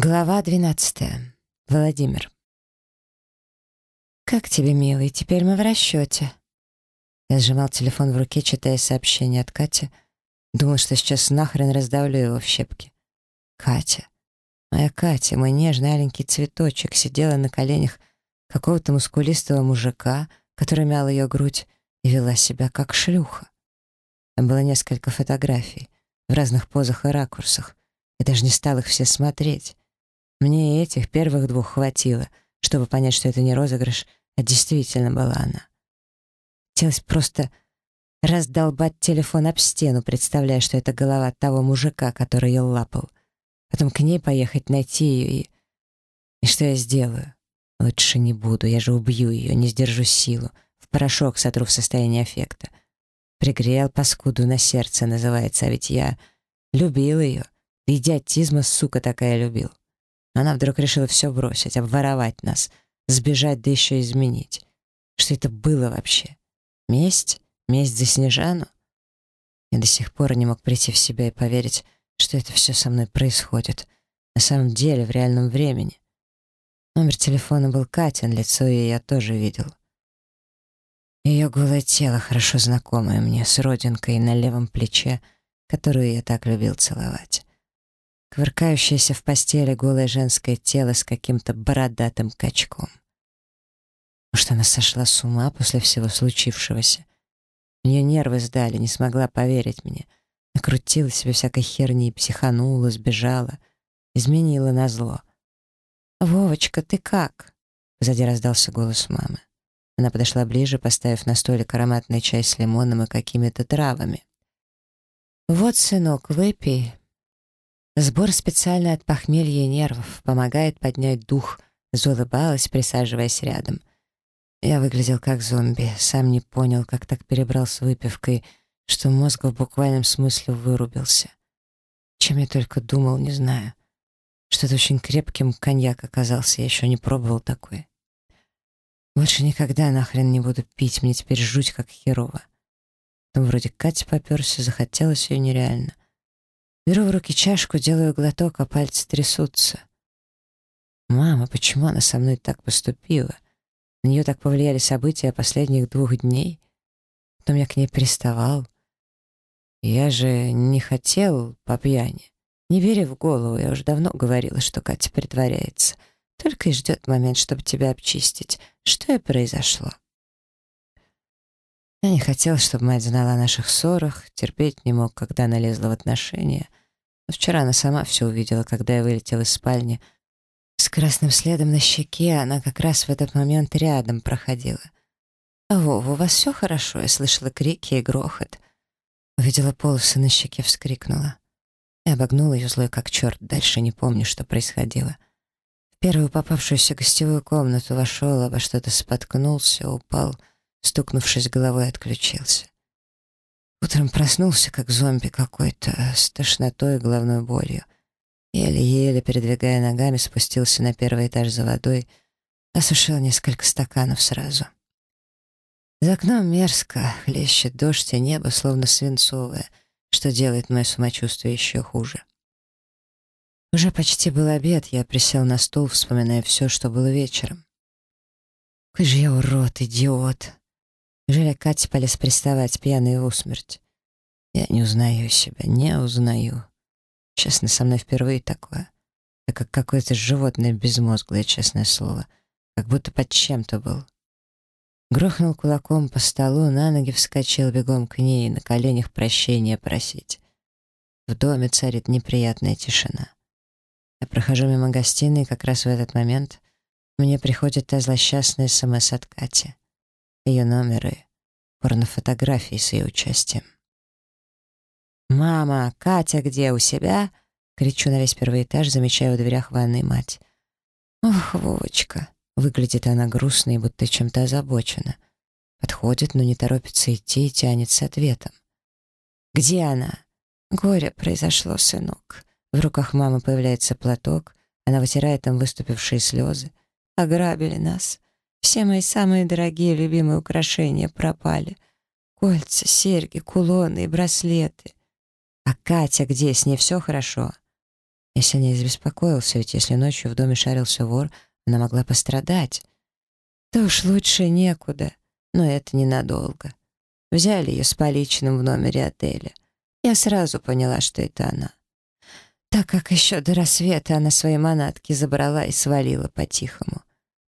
Глава 12. Владимир. «Как тебе, милый, теперь мы в расчете». Я сжимал телефон в руке, читая сообщение от Кати. Думал, что сейчас нахрен раздавлю его в щепки. Катя. Моя Катя, мой нежный аленький цветочек, сидела на коленях какого-то мускулистого мужика, который мял ее грудь и вела себя как шлюха. Там было несколько фотографий в разных позах и ракурсах. Я даже не стал их все смотреть. Мне и этих первых двух хватило, чтобы понять, что это не розыгрыш, а действительно была она. Хотелось просто раздолбать телефон об стену, представляя, что это голова того мужика, который ее лапал. Потом к ней поехать, найти ее и... И что я сделаю? Лучше не буду, я же убью ее, не сдержу силу. В порошок сотру в состоянии аффекта. Пригрел паскуду на сердце, называется, а ведь я любил ее. Идиотизма, сука, такая любил. Она вдруг решила все бросить, обворовать нас, сбежать, да еще изменить. Что это было вообще? Месть? Месть за Снежану? Я до сих пор не мог прийти в себя и поверить, что это все со мной происходит. На самом деле, в реальном времени. Номер телефона был Катин, лицо ее я тоже видел. Ее голое тело, хорошо знакомое мне, с родинкой на левом плече, которую я так любил целовать. Квыркающееся в постели голое женское тело с каким-то бородатым качком. Может, она сошла с ума после всего случившегося? У нервы сдали, не смогла поверить мне. Накрутила себе всякой херни, психанула, сбежала. Изменила на зло. «Вовочка, ты как?» Сзади раздался голос мамы. Она подошла ближе, поставив на столик ароматный чай с лимоном и какими-то травами. «Вот, сынок, выпей, Сбор специально от похмелья и нервов помогает поднять дух, заулыбалась, присаживаясь рядом. Я выглядел как зомби, сам не понял, как так перебрал с выпивкой, что мозг в буквальном смысле вырубился. Чем я только думал, не знаю. Что-то очень крепким коньяк оказался, я еще не пробовал такой. Больше никогда нахрен не буду пить, мне теперь жуть как херово. Потом вроде Катя попёрся, захотелось ее нереально. Беру в руки чашку, делаю глоток, а пальцы трясутся. Мама, почему она со мной так поступила? На нее так повлияли события последних двух дней. Потом я к ней приставал. Я же не хотел по пьяни. Не бери в голову, я уже давно говорила, что Катя притворяется. Только и ждет момент, чтобы тебя обчистить. Что и произошло. Я не хотел, чтобы мать знала о наших ссорах, терпеть не мог, когда она лезла в отношения. Вчера она сама все увидела, когда я вылетел из спальни. С красным следом на щеке она как раз в этот момент рядом проходила. «А, Вова, у вас все хорошо?» Я слышала крики и грохот. Увидела полосы на щеке, вскрикнула. Я обогнула ее злой как черт, дальше не помню, что происходило. В первую попавшуюся гостевую комнату вошел, обо что-то споткнулся, упал, стукнувшись головой, отключился. Утром проснулся, как зомби какой-то, с тошнотой и головной болью. Еле-еле, передвигая ногами, спустился на первый этаж за водой, осушил несколько стаканов сразу. За окном мерзко, хлещет дождь, а небо словно свинцовое, что делает мое самочувствие еще хуже. Уже почти был обед, я присел на стул, вспоминая все, что было вечером. Какой же я урод, идиот. Неужели Катя полез приставать, пьяный в усмерть? Я не узнаю себя, не узнаю. Честно, со мной впервые такое. Я как какое-то животное безмозглое, честное слово. Как будто под чем-то был. Грохнул кулаком по столу, на ноги вскочил бегом к ней, на коленях прощения просить. В доме царит неприятная тишина. Я прохожу мимо гостиной, и как раз в этот момент мне приходит та злосчастная СМС от Кати ее номеры, порнофотографии с ее участием. «Мама, Катя где, у себя?» Кричу на весь первый этаж, замечаю в дверях ванной мать. «Ох, Вовочка!» Выглядит она грустно и будто чем-то озабочена. Подходит, но не торопится идти и тянет с ответом. «Где она?» «Горе произошло, сынок». В руках мамы появляется платок, она вытирает там выступившие слезы. «Ограбили нас. Все мои самые дорогие любимые украшения пропали. Кольца, серьги, кулоны и браслеты. А Катя где? С ней все хорошо? Я сильнее забеспокоился, ведь если ночью в доме шарился вор, она могла пострадать. Да уж лучше некуда, но это ненадолго. Взяли ее с поличным в номере отеля. Я сразу поняла, что это она. Так как еще до рассвета она свои манатки забрала и свалила по-тихому.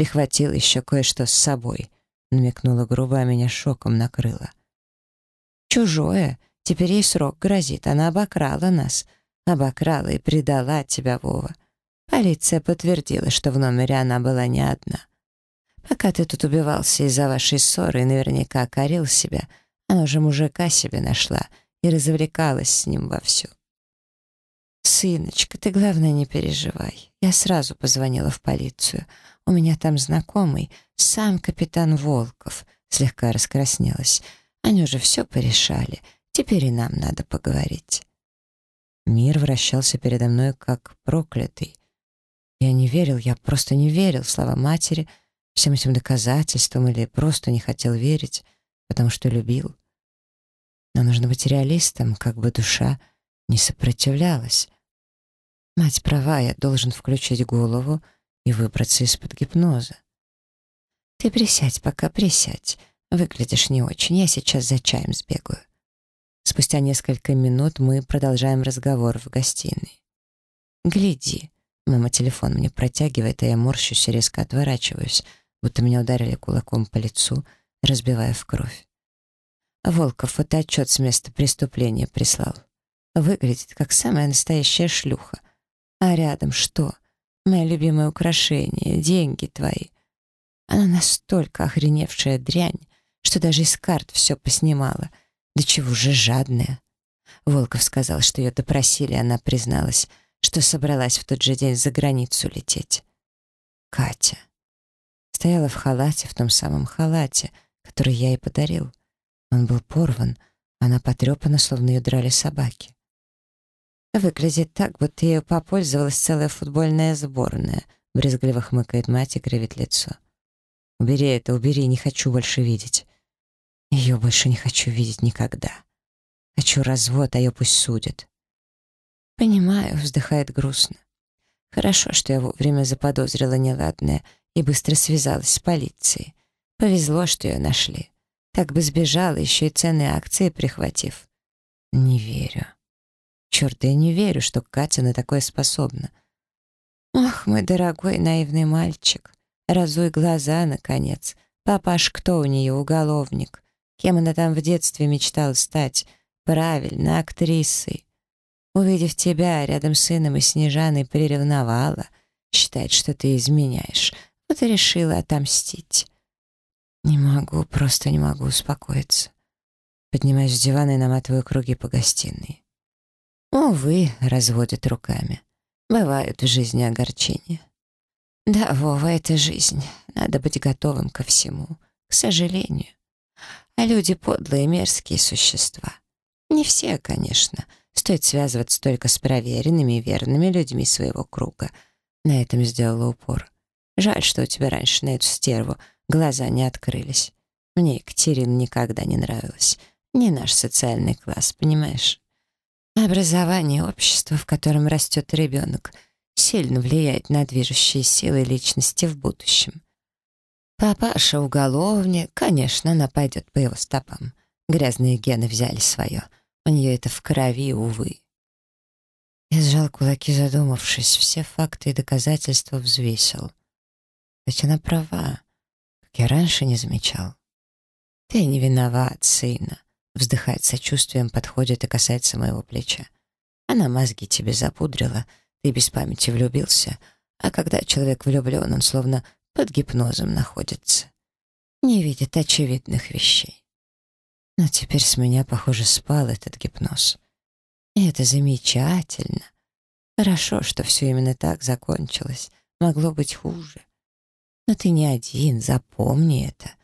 Прихватила еще кое-что с собой. Намекнула грубо, а меня шоком накрыла. Чужое. Теперь ей срок грозит. Она обокрала нас. Обокрала и предала тебя, Вова. Полиция подтвердила, что в номере она была не одна. Пока ты тут убивался из-за вашей ссоры и наверняка корил себя, она уже мужика себе нашла и развлекалась с ним вовсю. «Сыночка, ты, главное, не переживай. Я сразу позвонила в полицию. У меня там знакомый, сам капитан Волков», — слегка раскраснелась. «Они уже все порешали. Теперь и нам надо поговорить». Мир вращался передо мной как проклятый. Я не верил, я просто не верил слова матери, всем этим доказательствам или просто не хотел верить, потому что любил. Но нужно быть реалистом, как бы душа не сопротивлялась. Мать права, я должен включить голову и выбраться из-под гипноза. Ты присядь пока, присядь. Выглядишь не очень, я сейчас за чаем сбегаю. Спустя несколько минут мы продолжаем разговор в гостиной. «Гляди». Мама телефон мне протягивает, а я морщусь и резко отворачиваюсь, будто меня ударили кулаком по лицу, разбивая в кровь. Волков фотоотчет с места преступления прислал. Выглядит как самая настоящая шлюха. А рядом что? Мое любимое украшение, деньги твои. Она настолько охреневшая дрянь, что даже из карт все поснимала. Да чего же жадная. Волков сказал, что ее допросили, она призналась, что собралась в тот же день за границу лететь. Катя. Стояла в халате, в том самом халате, который я ей подарил. Он был порван, она потрепана, словно ее драли собаки. Выглядит так, будто ею попользовалась целая футбольная сборная. Брезгливо хмыкает мать и кривит лицо. «Убери это, убери, не хочу больше видеть». Ее больше не хочу видеть никогда. Хочу развод, а ее пусть судят. «Понимаю», — вздыхает грустно. «Хорошо, что я вовремя заподозрила неладное и быстро связалась с полицией. Повезло, что ее нашли. Так бы сбежала, еще и ценные акции прихватив». «Не верю». Черт, я не верю, что Катя на такое способна. Ох, мой дорогой наивный мальчик, разуй глаза, наконец. Папаш кто у нее, уголовник? Кем она там в детстве мечтала стать? Правильно, актрисой. Увидев тебя рядом с сыном и Снежаной, приревновала. Считает, что ты изменяешь. Вот и решила отомстить. Не могу, просто не могу успокоиться. Поднимаюсь с дивана и наматываю круги по гостиной. Увы, разводит руками. Бывают в жизни огорчения. Да, Вова, это жизнь. Надо быть готовым ко всему. К сожалению. А люди подлые, мерзкие существа. Не все, конечно. Стоит связываться только с проверенными и верными людьми своего круга. На этом сделала упор. Жаль, что у тебя раньше на эту стерву глаза не открылись. Мне Екатерина никогда не нравилась. Не наш социальный класс, понимаешь? Образование общества, в котором растет ребенок, сильно влияет на движущие силы личности в будущем. Папаша уголовник, конечно, она пойдет по его стопам. Грязные гены взяли свое. У нее это в крови, увы. Я сжал кулаки, задумавшись, все факты и доказательства взвесил. Ведь она права, как я раньше не замечал. Ты не виноват, сына. Вздыхает сочувствием, подходит и касается моего плеча. Она мозги тебе запудрила, ты без памяти влюбился, а когда человек влюблен, он словно под гипнозом находится. Не видит очевидных вещей. Но теперь с меня, похоже, спал этот гипноз. И это замечательно. Хорошо, что все именно так закончилось. Могло быть хуже. Но ты не один, запомни это.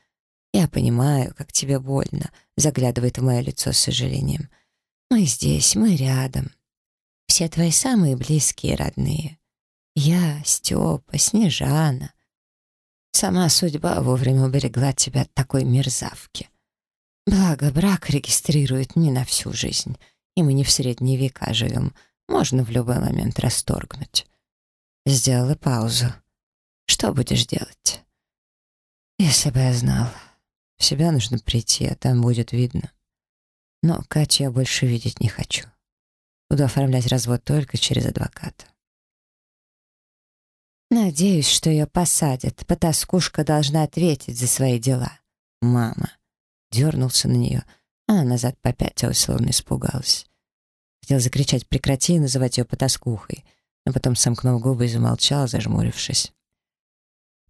Я понимаю, как тебе больно, заглядывает в мое лицо с сожалением. Мы здесь, мы рядом. Все твои самые близкие родные. Я, Степа, Снежана. Сама судьба вовремя уберегла тебя от такой мерзавки. Благо, брак регистрирует не на всю жизнь, и мы не в средние века живем. можно в любой момент расторгнуть. Сделала паузу. Что будешь делать? Если бы я знал. В себя нужно прийти, а там будет видно. Но Катю я больше видеть не хочу. Буду оформлять развод только через адвоката. Надеюсь, что ее посадят. Потаскушка должна ответить за свои дела. Мама. Дернулся на нее. Она назад попятилась, словно испугалась. Хотел закричать «прекрати» и называть ее потаскухой, но потом сомкнул губы и замолчал, зажмурившись.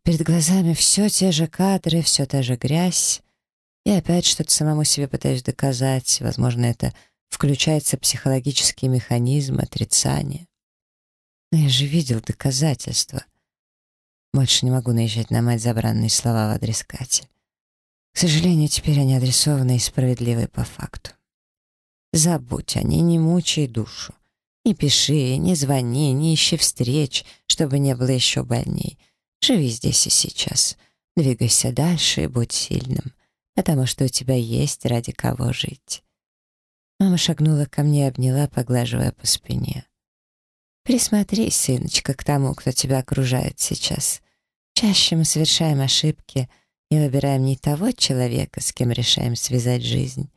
Перед глазами все те же кадры, все та же грязь. И опять что-то самому себе пытаюсь доказать. Возможно, это включается психологический механизм отрицания. Но я же видел доказательства. Больше не могу наезжать на мать забранные слова в адрес Кати. К сожалению, теперь они адресованы и справедливы по факту. Забудь о ней, не мучай душу. Не пиши, не звони, не ищи встреч, чтобы не было еще больней. Живи здесь и сейчас. Двигайся дальше и будь сильным, потому что у тебя есть ради кого жить. Мама шагнула ко мне и обняла, поглаживая по спине. Присмотри, сыночка, к тому, кто тебя окружает сейчас. Чаще мы совершаем ошибки и выбираем не того человека, с кем решаем связать жизнь.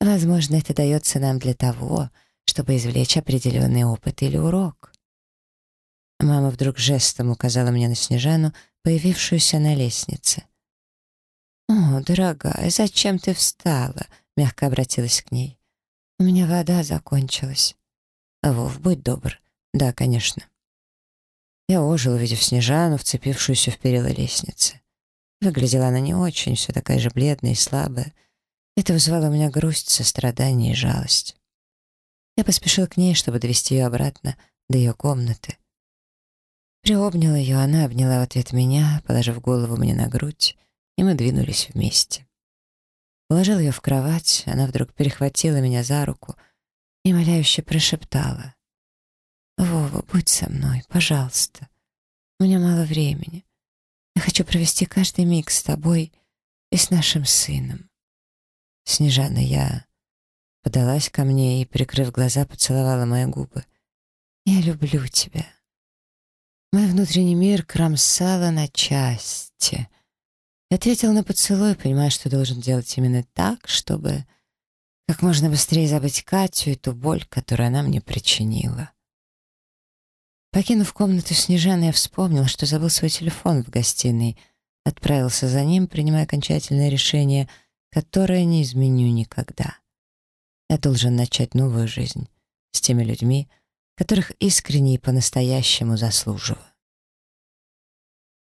Возможно, это дается нам для того, чтобы извлечь определенный опыт или урок. Мама вдруг жестом указала мне на Снежану, появившуюся на лестнице. «О, дорогая, зачем ты встала?» — мягко обратилась к ней. У меня вода закончилась. Вов, будь добр. Да, конечно. Я ожил, увидев Снежану, вцепившуюся в перила лестницы. Выглядела она не очень, все такая же бледная и слабая. Это вызывало у меня грусть, сострадание и жалость. Я поспешил к ней, чтобы довести ее обратно до ее комнаты. Приобнял ее, она обняла в ответ меня, положив голову мне на грудь, и мы двинулись вместе. Положил ее в кровать, она вдруг перехватила меня за руку и моляюще прошептала. «Вова, будь со мной, пожалуйста. У меня мало времени. Я хочу провести каждый миг с тобой и с нашим сыном». Снежана, я подалась ко мне и, прикрыв глаза, поцеловала мои губы. «Я люблю тебя». Мой внутренний мир кромсала на части — ответил на поцелуй, понимая, что должен делать именно так, чтобы как можно быстрее забыть Катю и ту боль, которую она мне причинила. Покинув комнату Снежаны, я вспомнил, что забыл свой телефон в гостиной, отправился за ним, принимая окончательное решение, которое не изменю никогда. Я должен начать новую жизнь с теми людьми, которых искренне и по-настоящему заслуживаю.